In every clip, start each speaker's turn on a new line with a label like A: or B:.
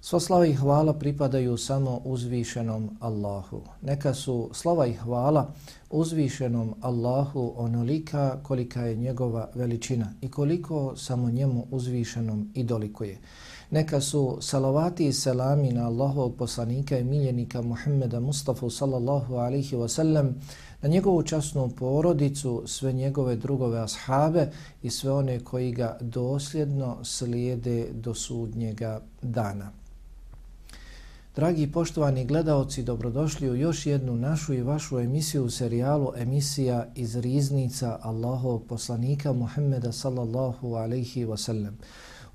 A: Sva slava i hvala pripadaju samo uzvišenom Allahu. Neka su slava i hvala uzvišenom Allahu onolika kolika je njegova veličina i koliko samo njemu uzvišenom i dolikuje. Neka su salavati i selami na Allahovog poslanika i miljenika Muhammeda Mustafa sallallahu alihi wasallam na njegovu časnu porodicu, sve njegove drugove ashabe i sve one koji ga dosljedno slijede do sudnjega dana. Dragi poštovani gledaoci, dobrodošli u još jednu našu i vašu emisiju u serijalu emisija iz riznica Allahovog poslanika Muhammeda sallallahu alaihi wasallam.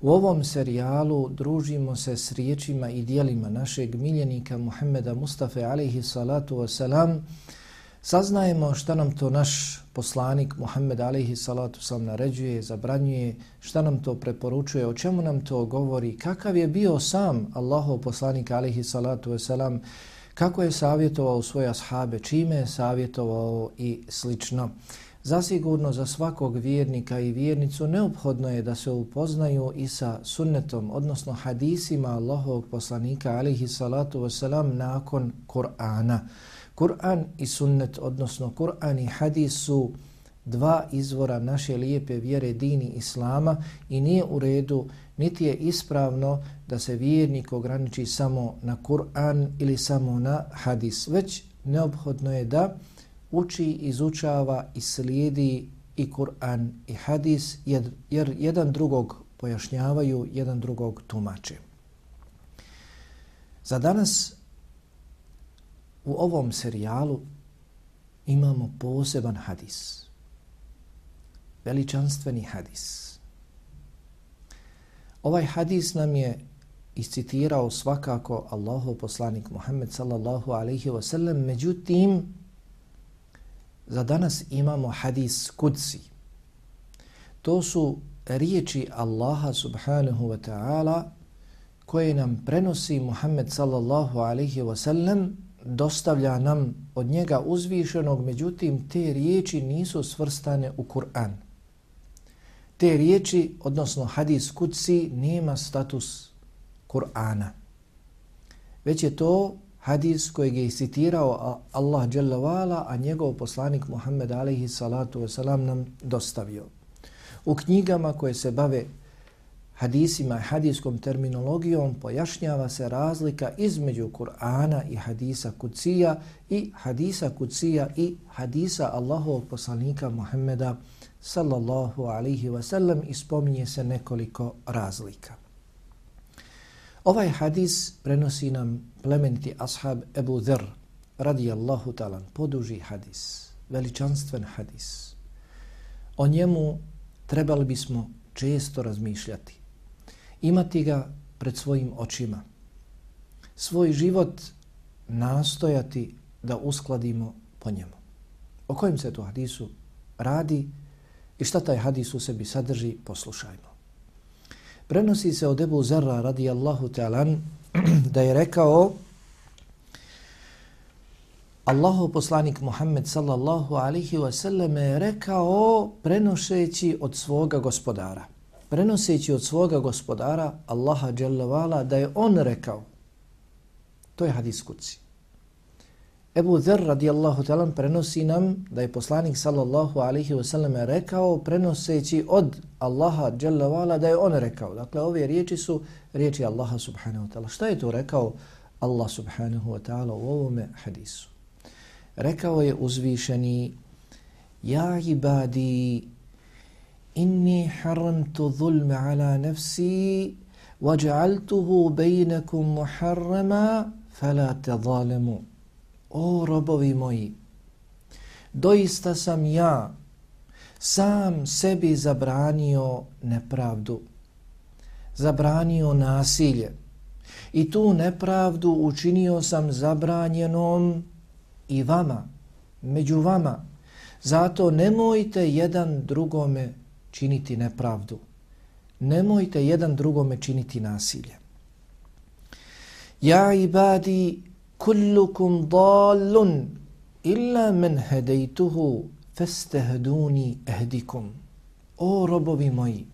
A: U ovom serijalu družimo se s riječima i dijelima našeg miljenika Muhammeda Mustafa alaihi salatu wasalam. Saznajemo šta nam to naš poslanik Muhammed alaihi salatu sam naređuje, zabranjuje, šta nam to preporučuje, o čemu nam to govori, kakav je bio sam Allahov poslanik alaihi salatu wasalam, kako je savjetovao svoje ashabe, čime je savjetovao i slično. Zasigurno za svakog vjernika i vjernicu neophodno je da se upoznaju i sa sunnetom, odnosno hadisima Allahovog poslanika alihi salatu wasalam nakon Kur'ana. Kur'an i sunnet, odnosno Kur'an i hadis su dva izvora naše lijepe vjere dini Islama i nije u redu, niti je ispravno da se vjernik ograniči samo na Kur'an ili samo na hadis, već neophodno je da uči, izučava i slijedi i Kur'an i hadis, jer jedan drugog pojašnjavaju, jedan drugog tumače. Za danas U ovom serijalu imamo poseban hadis. Veličanstveni hadis. Ovaj hadis nam je iscitirao svakako Allahu poslanik Muhammed sallallahu alaihi wa sallam, međutim, za danas imamo hadis kudsi. To su riječi Allaha subhanahu wa ta'ala koje nam prenosi Muhammed sallallahu alaihi wa sallam dostavlja nam od njega uzvišenog, međutim te riječi nisu svrstane u Kur'an. Te riječi, odnosno hadis kuci, nema status Kur'ana. Već je to hadis kojeg je citirao Allah dželle a njegov poslanik Muhammed alejhi salatu ve selam nam dostavio. U knjigama koje se bave hadisima i hadiskom terminologijom pojašnjava se razlika između Kur'ana i hadisa kucija i hadisa kucija i hadisa Allahovog poslanika Muhammeda sallallahu alaihi wa sallam i spominje se nekoliko razlika. Ovaj hadis prenosi nam plemeniti ashab Ebu Dhr radijallahu talan, poduži hadis, veličanstven hadis. O njemu trebali bismo često razmišljati imati ga pred svojim očima. Svoj život nastojati da uskladimo po njemu. O kojem se to hadisu radi i šta taj hadis u sebi sadrži, poslušajmo. Prenosi se od Ebu Zarra radijallahu ta'alan da je rekao Allahu poslanik Muhammed sallallahu alihi wasallam je rekao prenošeći od svoga gospodara prenoseći od svoga gospodara Allaha dželle da je on rekao to je hadis kuci Ebu Zer radijallahu talan prenosi nam da je poslanik sallallahu alaihi wasallam rekao prenoseći od Allaha dželle da je on rekao. Dakle ove riječi su riječi Allaha subhanahu wa ta'ala. Šta je to rekao Allah subhanahu wa ta'ala u ovome hadisu? Rekao je uzvišeni Ja ibadi inni haramtu zulme ala nafsi وجعلته بينكم محرما فلا تظالموا O robovi moji, doista sam ja sam sebi zabranio nepravdu, zabranio nasilje i tu nepravdu učinio sam zabranjenom i vama, među vama. Zato nemojte jedan drugome činiti nepravdu. Nemojte jedan drugome činiti nasilje. Ja ibadi kullukum dalun illa men hedejtuhu festehduni ehdikum. O robovi moji,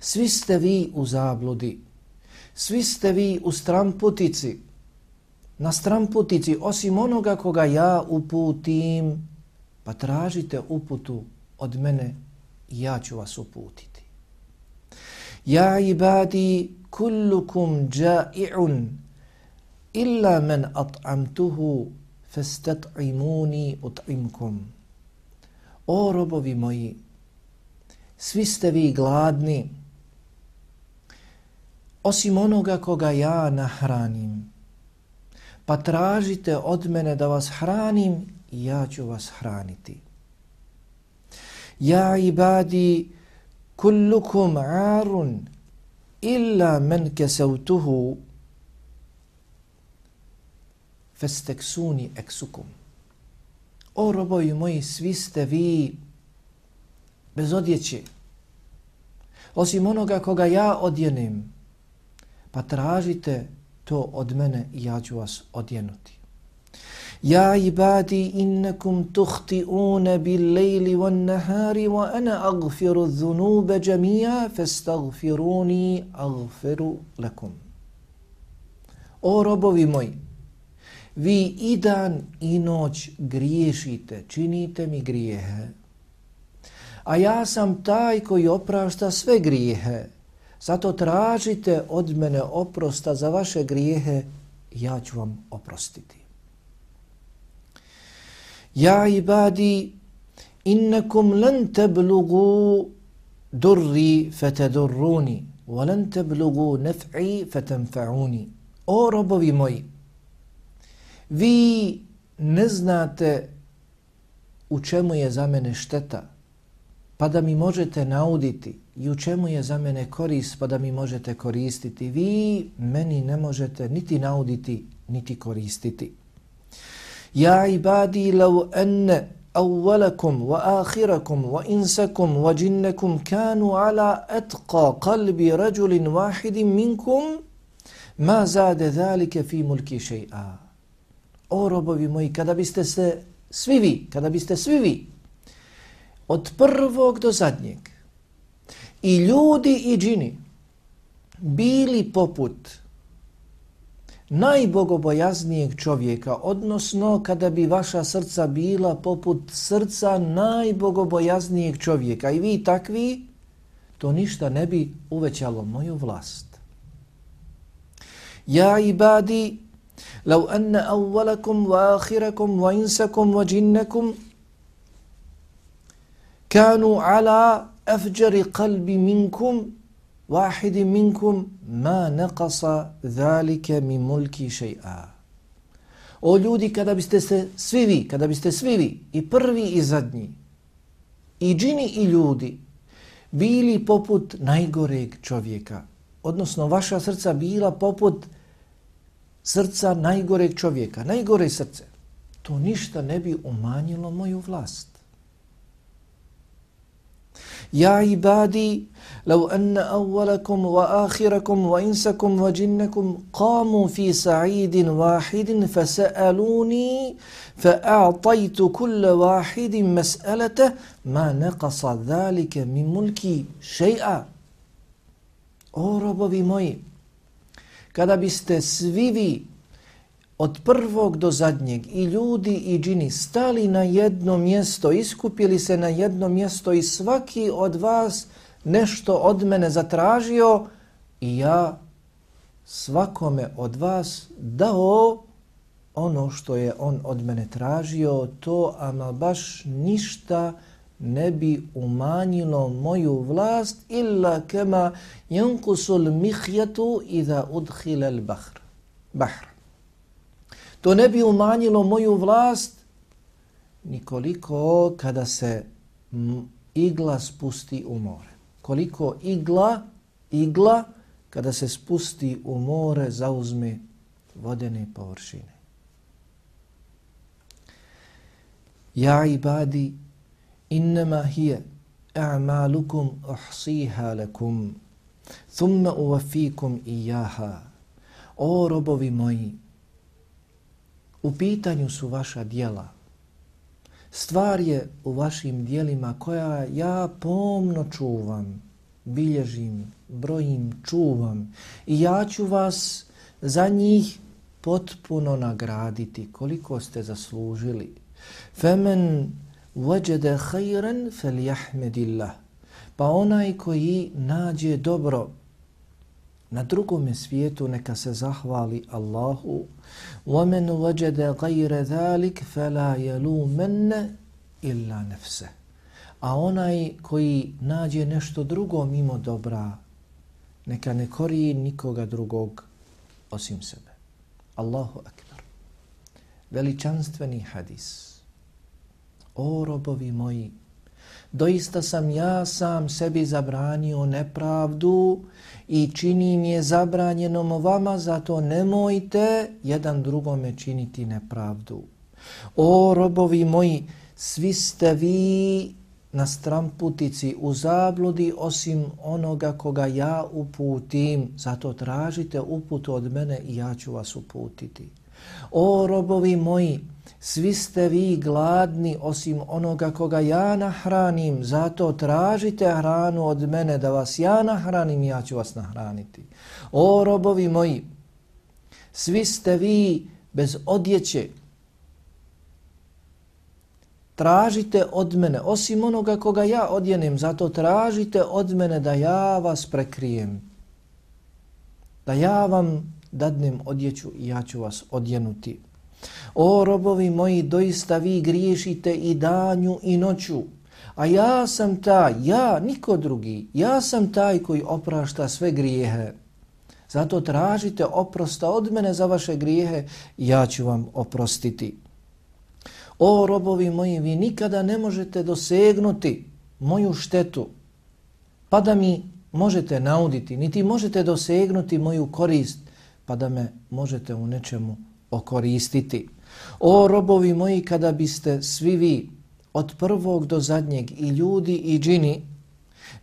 A: svi ste vi u zabludi, svi ste vi u stramputici, na stramputici osim onoga koga ja uputim, pa tražite uputu od mene ja ću vas uputiti. Ja ibadi kullukum ja'i'un illa men at'amtuhu fastat'imuni ut'imkum. O robovi moji, svi ste vi gladni, osim onoga koga ja nahranim. Pa tražite od mene da vas hranim i ja ću vas hraniti. Ja ibadi kullukum arun illa men kesautuhu festeksuni eksukum. O robovi moji, svi ste vi bez odjeće. Osim onoga koga ja odjenim, pa tražite to od mene i ja ću vas odjenuti. Ja ibadi innakum tuhti'una bil lejli wan nahari wa ana agfiru dhunube džamija fastagfiruni agfiru lakum. O robovi moji, vi i dan i noć griješite, činite mi grijehe. A ja sam taj koji oprašta sve grijehe. Zato tražite od mene oprosta za vaše grijehe, ja ću vam oprostiti. Ja ibadi, innakum lan tablugu durri fatadurruni, wa lan tablugu naf'i fatanfa'uni. O robovi moji, vi ne znate u čemu je za mene šteta, pa da mi možete nauditi i u čemu je za mene korist, pa da mi možete koristiti. Vi meni ne možete niti nauditi, niti koristiti. Ja ibadi lau enne awwalakum wa akhirakum wa insakum wa jinnakum kanu ala atqa qalbi rajulin wahidin minkum ma zade zalike fi mulki shay'a. O robovi moji, kada biste se svi vi, kada biste svi vi od prvog do zadnjeg i ljudi i džini bili poput najbogobojaznijeg čovjeka, odnosno kada bi vaša srca bila poput srca najbogobojaznijeg čovjeka i vi takvi, to ništa ne bi uvećalo moju vlast. Ja i badi, lau anna awalakum wa ahirakum wa insakum wa jinnakum, kanu ala afđari kalbi minkum, واحد منكم ما نقص ذلك من ملك شيئا O ljudi, kada biste se svi vi, kada biste svi vi, i prvi i zadnji, i džini i ljudi, bili poput najgoreg čovjeka, odnosno vaša srca bila poput srca najgoreg čovjeka, najgore srce, to ništa ne bi umanjilo moju vlast. Ja ibadi, lau anna awwalakum wa akhirakum wa insakum wa jinnakum qamu fi sa'idin wahidin fa sa'aluni fa a'taytu kulla wahidin mas'alata ma naqasa dhalika min mulki shay'a. O robovi moji, kada biste svi vi od prvog do zadnjeg. I ljudi i džini stali na jedno mjesto, iskupili se na jedno mjesto i svaki od vas nešto od mene zatražio i ja svakome od vas dao ono što je on od mene tražio, to ama baš ništa ne bi umanjilo moju vlast illa kema yankusul mihjatu idha udhila al bahr. To ne bi umanjilo moju vlast nikoliko kada se igla spusti u more. Koliko igla, igla kada se spusti u more zauzme vodene površine. Ja ibadi, innama hije a'malukum uhsiha lakum, thumma uvafikum ijaha. O robovi moji, u pitanju su vaša dijela. Stvar je u vašim dijelima koja ja pomno čuvam, bilježim, brojim, čuvam i ja ću vas za njih potpuno nagraditi koliko ste zaslužili. Femen wajada khayran falyahmidillah. Pa onaj koji nađe dobro na drugom svijetu neka se zahvali Allahu. ومن وجد غير ذلك فلا يلومن illa nafsa. A onaj koji nađe nešto drugo mimo dobra, neka ne koriji nikoga drugog osim sebe. Allahu akbar. Veličanstveni hadis. O robovi moji, doista sam ja sam sebi zabranio nepravdu i činim je zabranjenom vama, zato nemojte jedan drugome činiti nepravdu. O robovi moji, svi ste vi na stramputici u zabludi osim onoga koga ja uputim. Zato tražite uputu od mene i ja ću vas uputiti. O robovi moji, svi ste vi gladni osim onoga koga ja nahranim. Zato tražite hranu od mene da vas ja nahranim ja ću vas nahraniti. O robovi moji, svi ste vi bez odjeće, tražite od mene, osim onoga koga ja odjenem, zato tražite od mene da ja vas prekrijem. Da ja vam dadnem odjeću i ja ću vas odjenuti. O robovi moji, doista vi griješite i danju i noću. A ja sam taj, ja, niko drugi, ja sam taj koji oprašta sve grijehe. Zato tražite oprosta od mene za vaše grijehe ja ću vam oprostiti. O robovi moji, vi nikada ne možete dosegnuti moju štetu, pa da mi možete nauditi, niti možete dosegnuti moju korist, pa da me možete u nečemu okoristiti. O robovi moji, kada biste svi vi od prvog do zadnjeg i ljudi i džini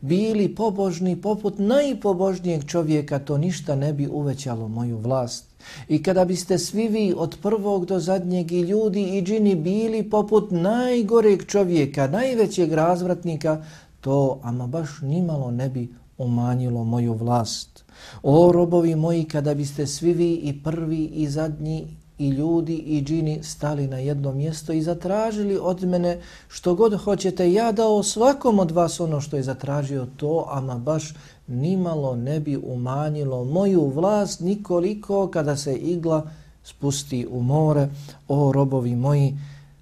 A: bili pobožni poput najpobožnijeg čovjeka, to ništa ne bi uvećalo moju vlast. I kada biste svi vi od prvog do zadnjeg i ljudi i džini bili poput najgoreg čovjeka, najvećeg razvratnika, to ama baš nimalo ne bi umanjilo moju vlast. O robovi moji, kada biste svi vi i prvi i zadnji i ljudi i džini stali na jedno mjesto i zatražili od mene što god hoćete, ja dao svakom od vas ono što je zatražio to, ama baš nimalo ne bi umanjilo moju vlast nikoliko kada se igla spusti u more. O robovi moji,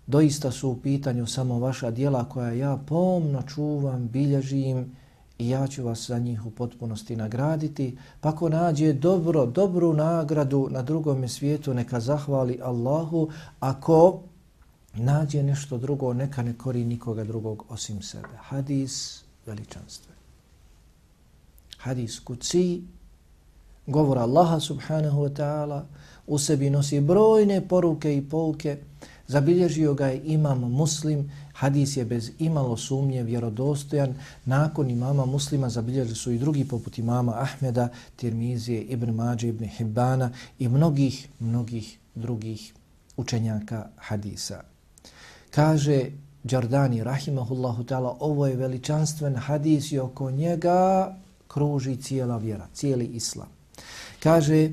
A: doista su u pitanju samo vaša dijela koja ja pomno čuvam, bilježim i ja ću vas za njih u potpunosti nagraditi. Pa ko nađe dobro, dobru nagradu na drugom svijetu, neka zahvali Allahu. Ako nađe nešto drugo, neka ne kori nikoga drugog osim sebe. Hadis veličanstve. Hadis kuci, govor Allaha subhanahu wa ta'ala, u sebi nosi brojne poruke i pouke, zabilježio ga je imam muslim, Hadis je bez imalo sumnje vjerodostojan. Nakon imama muslima zabilježili su i drugi poput imama Ahmeda, Tirmizije, Ibn Mađe, Ibn Hibbana i mnogih, mnogih drugih učenjaka hadisa. Kaže Đardani, rahimahullahu ta'ala, ovo je veličanstven hadis i oko njega kruži cijela vjera, cijeli islam. Kaže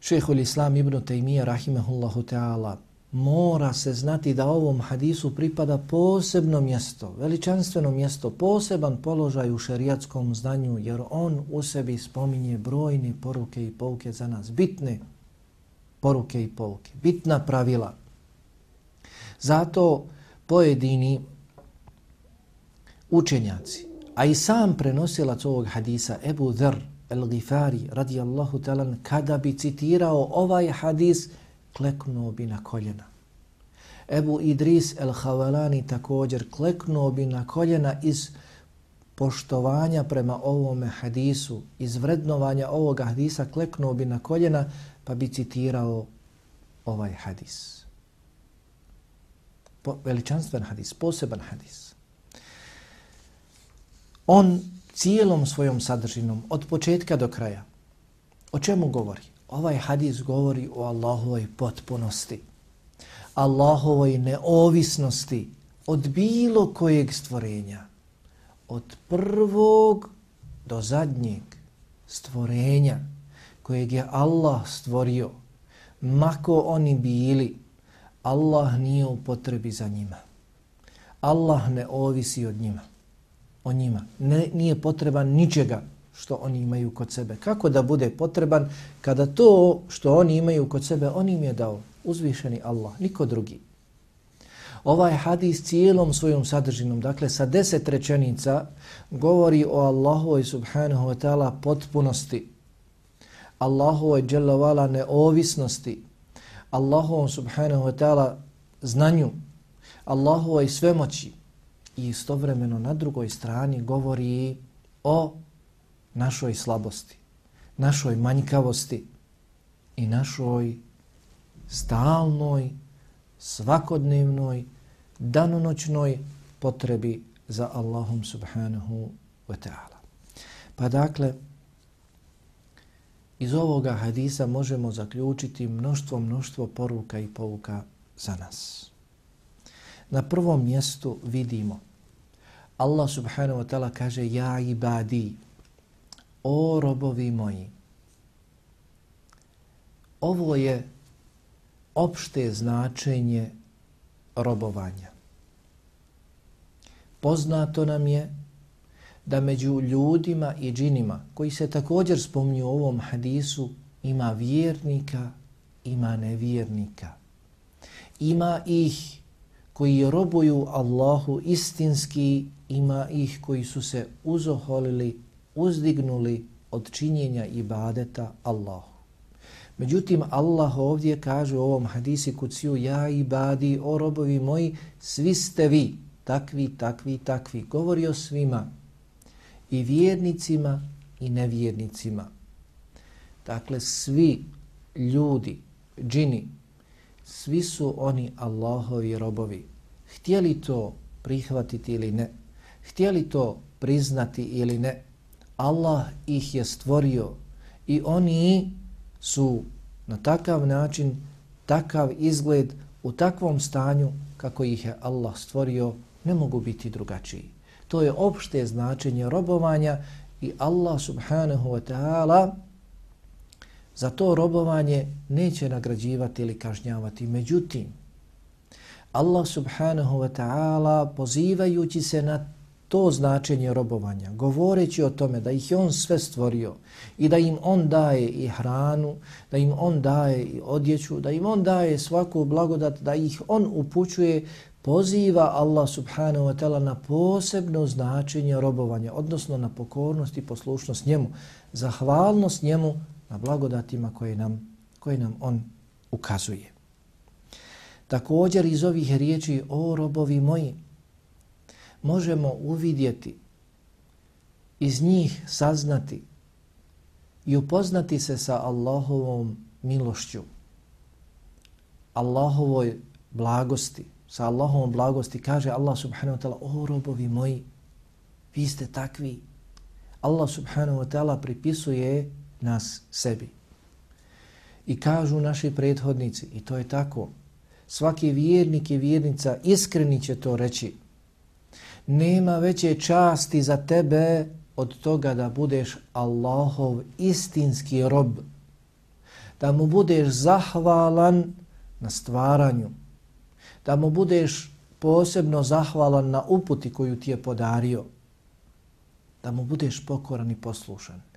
A: šehhul islam ibn Taymiyyah, rahimahullahu ta'ala, mora se znati da ovom hadisu pripada posebno mjesto, veličanstveno mjesto, poseban položaj u šerijatskom znanju, jer on u sebi spominje brojne poruke i pouke za nas, bitne poruke i pouke, bitna pravila. Zato pojedini učenjaci, a i sam prenosilac ovog hadisa, Ebu Dhr el-Gifari, radijallahu talan, kada bi citirao ovaj hadis, kleknuo bi na koljena. Ebu Idris el-Havalani također kleknuo bi na koljena iz poštovanja prema ovome hadisu, iz vrednovanja ovoga hadisa, kleknuo bi na koljena pa bi citirao ovaj hadis. Po, veličanstven hadis, poseban hadis. On cijelom svojom sadržinom, od početka do kraja, o čemu govori? Ovaj hadis govori o Allahovoj potpunosti, Allahovoj neovisnosti od bilo kojeg stvorenja, od prvog do zadnjeg stvorenja kojeg je Allah stvorio, mako oni bili, Allah nije u potrebi za njima. Allah ne ovisi od njima. O njima. Ne, nije potreban ničega što oni imaju kod sebe. Kako da bude potreban kada to što oni imaju kod sebe, on im je dao uzvišeni Allah, niko drugi. Ovaj hadis cijelom svojom sadržinom, dakle sa deset rečenica, govori o Allahovoj subhanahu wa ta'ala potpunosti, Allahovoj dželavala neovisnosti, Allahovom subhanahu wa ta'ala znanju, Allahovoj svemoći i istovremeno na drugoj strani govori o našoj slabosti, našoj manjkavosti i našoj stalnoj, svakodnevnoj, danonoćnoj potrebi za Allahom subhanahu wa ta'ala. Pa dakle, iz ovoga hadisa možemo zaključiti mnoštvo, mnoštvo poruka i pouka za nas. Na prvom mjestu vidimo Allah subhanahu wa ta'ala kaže Ja ibadi, o robovi moji. Ovo je opšte značenje robovanja. Poznato nam je da među ljudima i džinima, koji se također spomnju u ovom hadisu, ima vjernika, ima nevjernika. Ima ih koji robuju Allahu istinski, ima ih koji su se uzoholili, uzdignuli od činjenja ibadeta Allahu. Međutim, Allah ovdje kaže u ovom hadisi kuciju ja i badi, o robovi moji, svi ste vi, takvi, takvi, takvi. Govori o svima, i vjernicima i nevjernicima. Dakle, svi ljudi, džini, svi su oni Allahovi robovi. Htjeli to prihvatiti ili ne, htjeli to priznati ili ne, Allah ih je stvorio i oni su na takav način, takav izgled, u takvom stanju kako ih je Allah stvorio, ne mogu biti drugačiji. To je opšte značenje robovanja i Allah subhanahu wa ta'ala za to robovanje neće nagrađivati ili kažnjavati. Međutim, Allah subhanahu wa ta'ala pozivajući se na to značenje robovanja, govoreći o tome da ih je on sve stvorio i da im on daje i hranu, da im on daje i odjeću, da im on daje svaku blagodat, da ih on upućuje, poziva Allah subhanahu wa ta'ala na posebno značenje robovanja, odnosno na pokornost i poslušnost njemu, zahvalnost njemu na blagodatima koje nam, koje nam on ukazuje. Također iz ovih riječi o robovi moji, možemo uvidjeti, iz njih saznati i upoznati se sa Allahovom milošću, Allahovoj blagosti, sa Allahovom blagosti, kaže Allah subhanahu wa ta'ala, o robovi moji, vi ste takvi. Allah subhanahu wa ta'ala pripisuje nas sebi. I kažu naši prethodnici, i to je tako, svaki vjernik i vjernica iskreni će to reći, nema veće časti za tebe od toga da budeš Allahov istinski rob, da mu budeš zahvalan na stvaranju, da mu budeš posebno zahvalan na uputi koju ti je podario, da mu budeš pokoran i poslušan.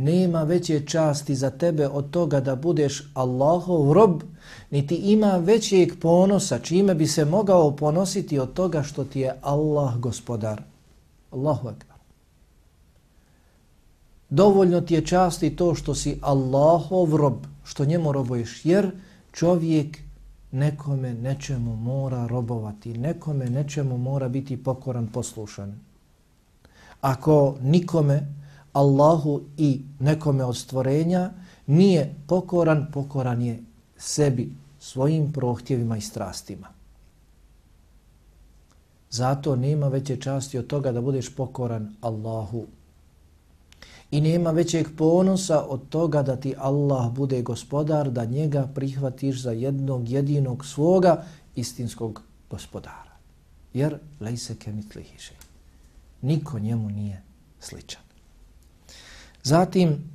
A: Nema veće časti za tebe od toga da budeš Allahov rob, niti ima većeg ponosa čime bi se mogao ponositi od toga što ti je Allah gospodar. Allahu akbar. Dovoljno ti je časti to što si Allahov rob, što njemu robuješ, jer čovjek nekome nečemu mora robovati, nekome nečemu mora biti pokoran, poslušan. Ako nikome Allahu i nekome od stvorenja nije pokoran, pokoran je sebi, svojim prohtjevima i strastima. Zato nema veće časti od toga da budeš pokoran Allahu. I nema većeg ponosa od toga da ti Allah bude gospodar, da njega prihvatiš za jednog jedinog svoga istinskog gospodara. Jer lejse kemitli hiše. Niko njemu nije sličan. Zatim,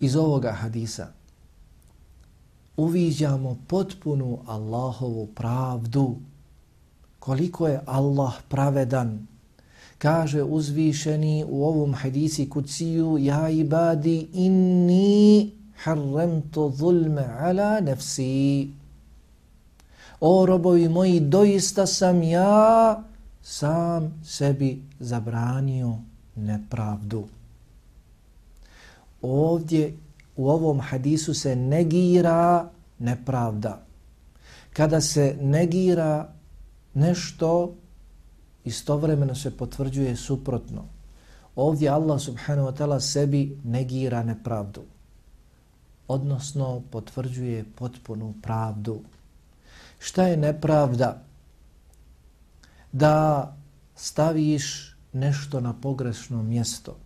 A: iz ovoga hadisa uviđamo potpunu Allahovu pravdu. Koliko je Allah pravedan, kaže uzvišeni u ovom hadisi kuciju ja ibadi inni harremtu zulme ala nefsi. O robovi moji, doista sam ja sam sebi zabranio nepravdu. Ovdje u ovom hadisu se negira nepravda. Kada se negira nešto, istovremeno se potvrđuje suprotno. Ovdje Allah subhanahu wa ta'ala sebi negira nepravdu. Odnosno, potvrđuje potpunu pravdu. Šta je nepravda? Da staviš nešto na pogrešno mjesto.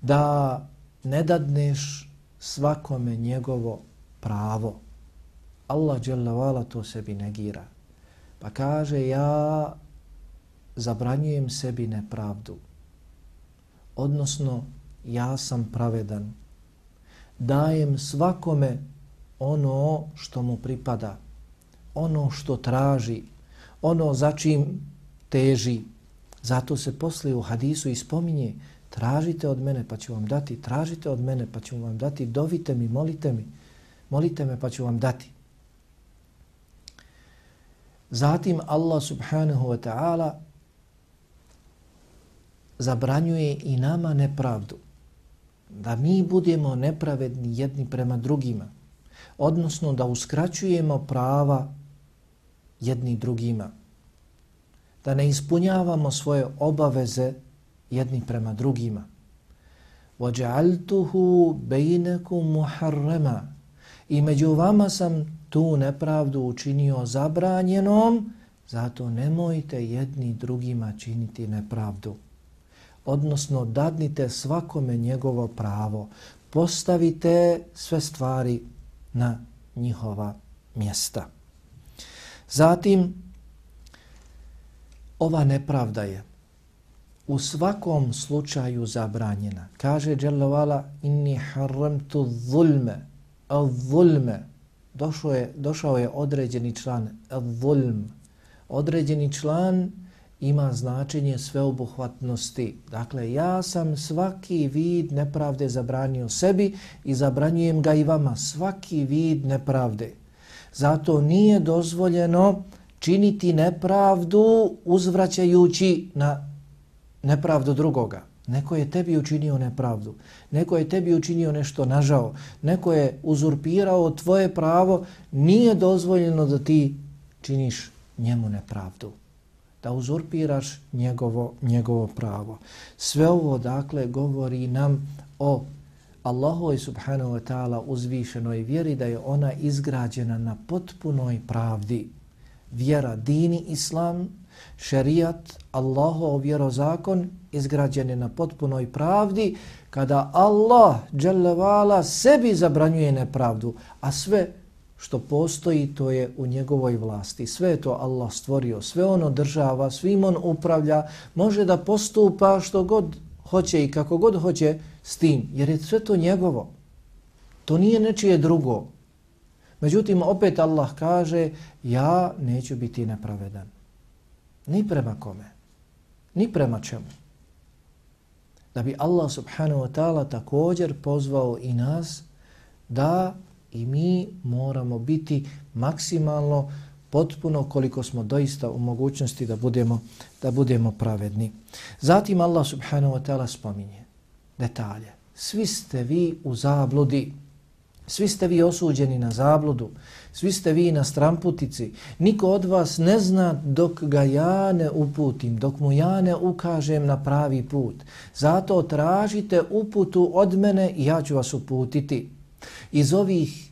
A: Da ne dadneš svakome njegovo pravo. Allah dželavala to sebi negira. Pa kaže ja zabranjujem sebi nepravdu. Odnosno ja sam pravedan. Dajem svakome ono što mu pripada. Ono što traži. Ono za čim teži. Zato se poslije u hadisu ispominje tražite od mene pa ću vam dati, tražite od mene pa ću vam dati, dovite mi, molite mi, molite me pa ću vam dati. Zatim Allah subhanahu wa ta'ala zabranjuje i nama nepravdu. Da mi budemo nepravedni jedni prema drugima. Odnosno da uskraćujemo prava jedni drugima. Da ne ispunjavamo svoje obaveze jedni prema drugima. وَجَعَلْتُهُ بَيْنَكُمْ مُحَرَّمًا I među vama sam tu nepravdu učinio zabranjenom, zato nemojte jedni drugima činiti nepravdu. Odnosno, dadnite svakome njegovo pravo. Postavite sve stvari na njihova mjesta. Zatim, ova nepravda je u svakom slučaju zabranjena. Kaže Jalla inni haramtu zulme, al zulme, došao je, došao je određeni član, al zulm. Određeni član ima značenje sveobuhvatnosti. Dakle, ja sam svaki vid nepravde zabranio sebi i zabranjujem ga i vama. Svaki vid nepravde. Zato nije dozvoljeno činiti nepravdu uzvraćajući na nepravdu drugoga. Neko je tebi učinio nepravdu. Neko je tebi učinio nešto nažao. Neko je uzurpirao tvoje pravo. Nije dozvoljeno da ti činiš njemu nepravdu. Da uzurpiraš njegovo, njegovo pravo. Sve ovo dakle govori nam o Allahu i subhanahu wa ta'ala uzvišenoj vjeri da je ona izgrađena na potpunoj pravdi. Vjera, dini, islam, šerijat, Allahov vjerozakon izgrađen je na potpunoj pravdi kada Allah dželevala sebi zabranjuje nepravdu, a sve što postoji to je u njegovoj vlasti. Sve je to Allah stvorio, sve ono održava, svim on upravlja, može da postupa što god hoće i kako god hoće s tim, jer je sve to njegovo. To nije nečije drugo. Međutim, opet Allah kaže, ja neću biti nepravedan. Ni prema kome. Ni prema čemu. Da bi Allah subhanahu wa ta'ala također pozvao i nas da i mi moramo biti maksimalno potpuno koliko smo doista u mogućnosti da budemo da budemo pravedni. Zatim Allah subhanahu wa ta'ala spominje detalje. Svi ste vi u zabludi. Svi ste vi osuđeni na zabludu. Svi ste vi na stramputici. Niko od vas ne zna dok ga ja ne uputim, dok mu ja ne ukažem na pravi put. Zato tražite uputu od mene i ja ću vas uputiti. Iz ovih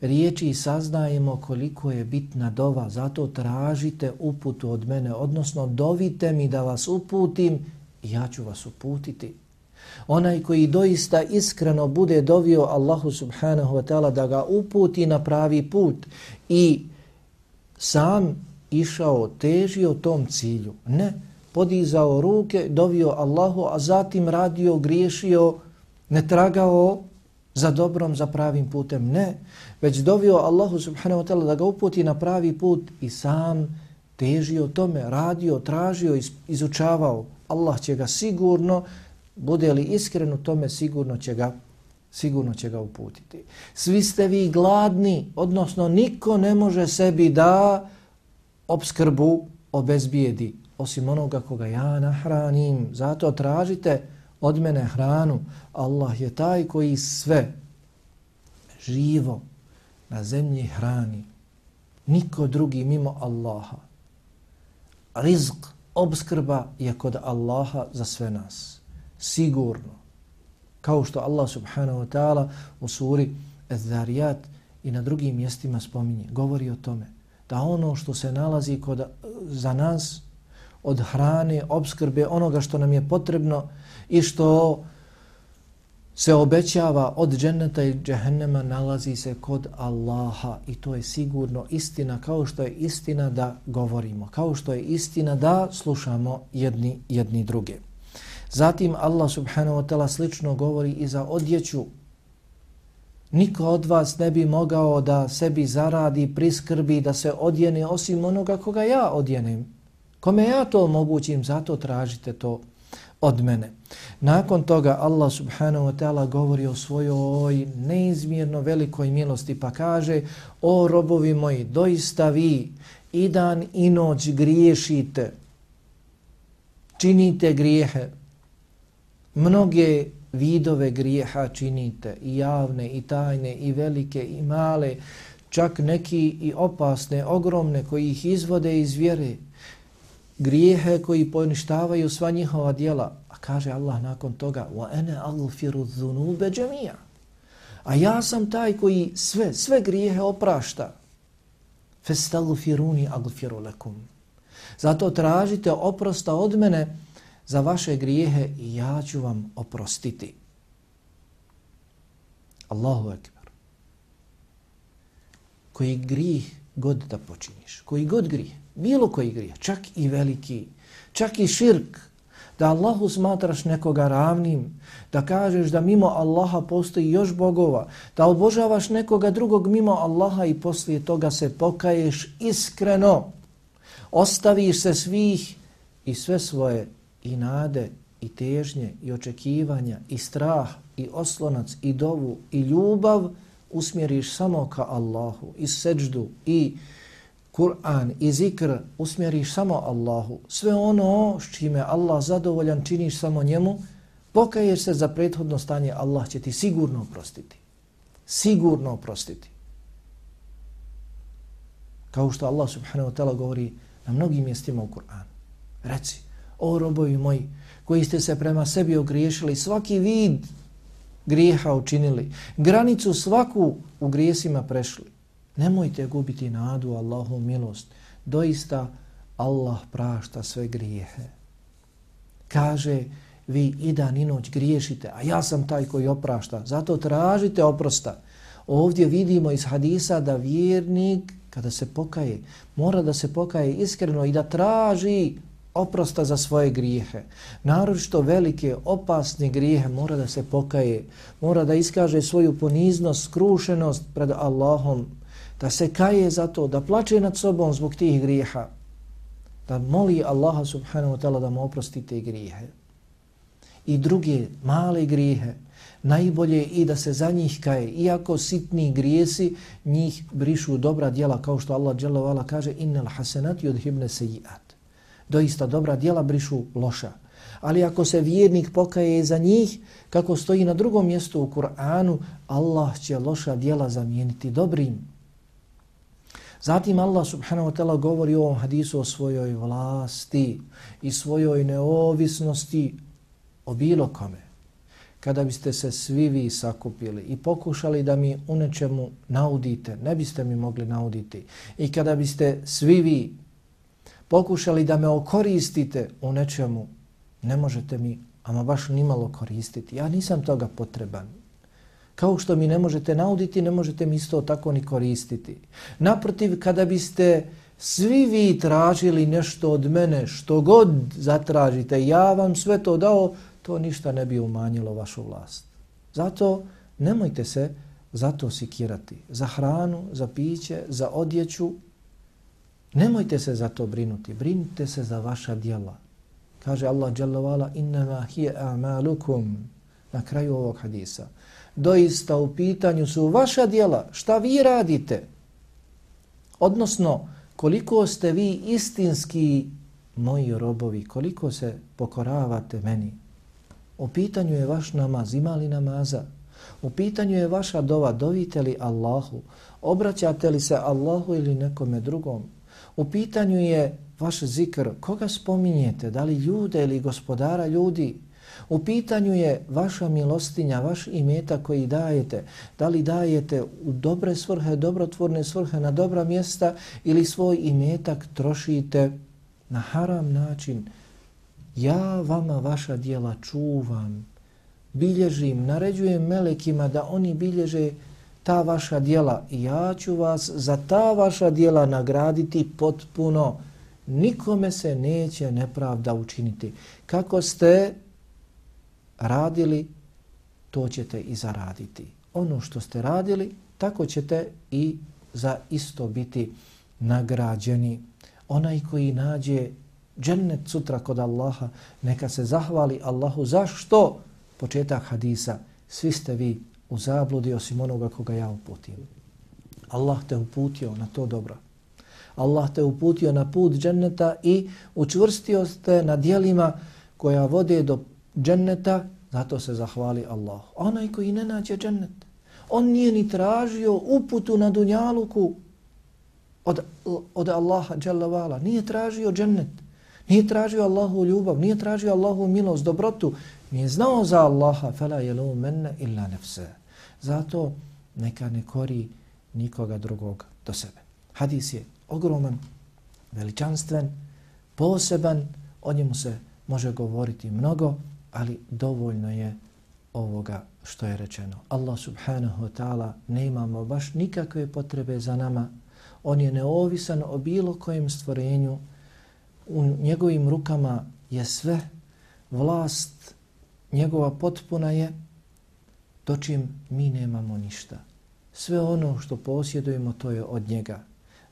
A: riječi saznajemo koliko je bitna dova, zato tražite uputu od mene, odnosno dovite mi da vas uputim i ja ću vas uputiti. Onaj koji doista iskreno bude dovio Allahu subhanahu wa ta'ala da ga uputi na pravi put i sam išao, težio tom cilju. Ne, podizao ruke, dovio Allahu, a zatim radio, griješio, ne tragao za dobrom, za pravim putem. Ne, već dovio Allahu subhanahu wa ta'ala da ga uputi na pravi put i sam težio tome, radio, tražio, izučavao. Allah će ga sigurno, bude li iskren u tome, sigurno će ga sigurno će ga uputiti. Svi ste vi gladni, odnosno niko ne može sebi da obskrbu obezbijedi, osim onoga koga ja nahranim. Zato tražite od mene hranu. Allah je taj koji sve živo na zemlji hrani. Niko drugi mimo Allaha. Rizq, obskrba je kod Allaha za sve nas. Sigurno. Kao što Allah subhanahu wa ta'ala u suri Az-Zariyat i na drugim mjestima spominje, govori o tome da ono što se nalazi kod, za nas od hrane, obskrbe, onoga što nam je potrebno i što se obećava od dženneta i džehennema nalazi se kod Allaha i to je sigurno istina kao što je istina da govorimo, kao što je istina da slušamo jedni jedni druge. Zatim Allah subhanahu wa ta'ala slično govori i za odjeću. Niko od vas ne bi mogao da sebi zaradi, priskrbi, da se odjene osim onoga koga ja odjenem. Kome ja to omogućim, zato tražite to od mene. Nakon toga Allah subhanahu wa ta'ala govori o svojoj neizmjerno velikoj milosti pa kaže O robovi moji, doista vi i dan i noć griješite, činite grijehe, mnoge vidove grijeha činite, i javne, i tajne, i velike, i male, čak neki i opasne, ogromne, koji ih izvode iz vjere, grijehe koji poništavaju sva njihova dijela. A kaže Allah nakon toga, وَأَنَا أَغْفِرُ الذُّنُوبَ جَمِيعًا A ja sam taj koji sve, sve grijehe oprašta. فَسْتَغْفِرُونِ أَغْفِرُ لَكُمْ Zato tražite oprosta od mene, za vaše grijehe i ja ću vam oprostiti. Allahu ekber. Koji grih god da počiniš, koji god grih, bilo koji grijeh, čak i veliki, čak i širk, da Allahu smatraš nekoga ravnim, da kažeš da mimo Allaha postoji još bogova, da obožavaš nekoga drugog mimo Allaha i poslije toga se pokaješ iskreno, ostaviš se svih i sve svoje i nade i težnje i očekivanja i strah i oslonac i dovu i ljubav usmjeriš samo ka Allahu i seđdu i Kur'an i zikr usmjeriš samo Allahu. Sve ono s čime Allah zadovoljan činiš samo njemu, pokaješ se za prethodno stanje, Allah će ti sigurno oprostiti. Sigurno oprostiti. Kao što Allah subhanahu wa ta'ala govori na mnogim mjestima u Kur'anu. Reci, o robovi moji, koji ste se prema sebi ogriješili, svaki vid grijeha učinili, granicu svaku u grijesima prešli. Nemojte gubiti nadu Allahu milost. Doista Allah prašta sve grijehe. Kaže, vi i dan i noć griješite, a ja sam taj koji oprašta. Zato tražite oprosta. Ovdje vidimo iz hadisa da vjernik, kada se pokaje, mora da se pokaje iskreno i da traži oprosta za svoje grijehe. Naročito velike, opasne grijehe mora da se pokaje, mora da iskaže svoju poniznost, skrušenost pred Allahom, da se kaje za to, da plače nad sobom zbog tih grijeha, da moli Allaha subhanahu wa ta'ala da mu oprosti te grijehe. I druge male grijehe, najbolje i da se za njih kaje, iako sitni grijesi, njih brišu dobra djela, kao što Allah kaže, innal hasenati yudhibne sejiat doista dobra djela brišu loša. Ali ako se vjernik pokaje za njih, kako stoji na drugom mjestu u Kur'anu, Allah će loša djela zamijeniti dobrim. Zatim Allah subhanahu wa ta'ala govori u ovom hadisu o svojoj vlasti i svojoj neovisnosti o bilo kome. kada biste se svi vi sakupili i pokušali da mi u nečemu naudite, ne biste mi mogli nauditi. I kada biste svi vi pokušali da me okoristite u nečemu, ne možete mi ama baš nimalo koristiti. Ja nisam toga potreban. Kao što mi ne možete nauditi, ne možete mi isto tako ni koristiti. Naprotiv, kada biste svi vi tražili nešto od mene, što god zatražite, ja vam sve to dao, to ništa ne bi umanjilo vašu vlast. Zato nemojte se zato sikirati. Za hranu, za piće, za odjeću. Nemojte se za to brinuti. Brinite se za vaša djela. Kaže Allah dželle vala innama hiya a'malukum na kraju ovog hadisa. Doista u pitanju su vaša djela, Šta vi radite? Odnosno, koliko ste vi istinski moji robovi, koliko se pokoravate meni. U pitanju je vaš namaz, ima li namaza? U pitanju je vaša dova, dovite li Allahu? Obraćate li se Allahu ili nekome drugom? U pitanju je vaš zikr, koga spominjete, da li ljude ili gospodara ljudi? U pitanju je vaša milostinja, vaš imeta koji dajete. Da li dajete u dobre svrhe, dobrotvorne svrhe, na dobra mjesta ili svoj imetak trošite na haram način. Ja vama vaša dijela čuvam, bilježim, naređujem melekima da oni bilježe ta vaša dijela i ja ću vas za ta vaša dijela nagraditi potpuno. Nikome se neće nepravda učiniti. Kako ste radili, to ćete i zaraditi. Ono što ste radili, tako ćete i za isto biti nagrađeni. Onaj koji nađe džennet sutra kod Allaha, neka se zahvali Allahu. Zašto? Početak hadisa. Svi ste vi u zabludi osim onoga koga ja uputim. Allah te uputio na to dobro. Allah te uputio na put dženneta i učvrstio ste na dijelima koja vode do dženneta, zato se zahvali Allah. Onaj koji ne nađe džennet, on nije ni tražio uputu na dunjaluku od, od Allaha dželavala, nije tražio džennet, nije tražio Allahu ljubav, nije tražio Allahu milost, dobrotu, nije znao za Allaha, fela jelu menne illa nefse. Zato neka ne kori nikoga drugog do sebe. Hadis je ogroman, veličanstven, poseban, o njemu se može govoriti mnogo, ali dovoljno je ovoga što je rečeno. Allah subhanahu wa ta'ala ne imamo baš nikakve potrebe za nama. On je neovisan o bilo kojem stvorenju. U njegovim rukama je sve. Vlast njegova potpuna je dočim mi nemamo ništa. Sve ono što posjedujemo to je od njega.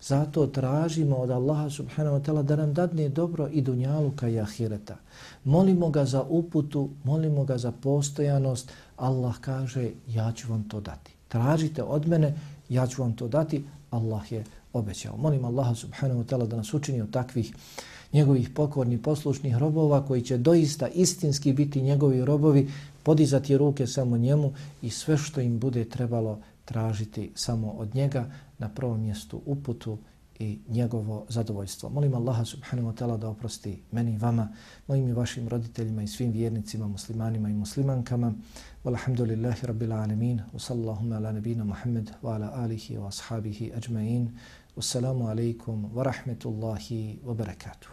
A: Zato tražimo od Allaha subhanahu wa ta'ala da nam dadne dobro i dunjaluka i ahireta. Molimo ga za uputu, molimo ga za postojanost. Allah kaže, ja ću vam to dati. Tražite od mene, ja ću vam to dati. Allah je obećao. Molim Allaha subhanahu wa ta'ala da nas učini od takvih njegovih pokornih, poslušnih robova koji će doista istinski biti njegovi robovi, podizati ruke samo njemu i sve što im bude trebalo tražiti samo od njega na prvom mjestu uputu i njegovo zadovoljstvo. Molim Allaha subhanahu wa ta'ala da oprosti meni i vama, mojim i vašim roditeljima i svim vjernicima, muslimanima i muslimankama. Walhamdulillahi rabbil alamin. Wa sallallahu ala nabina Muhammad wa ala alihi wa ashabihi ajma'in. Wassalamu alaikum wa rahmetullahi wa barakatuh.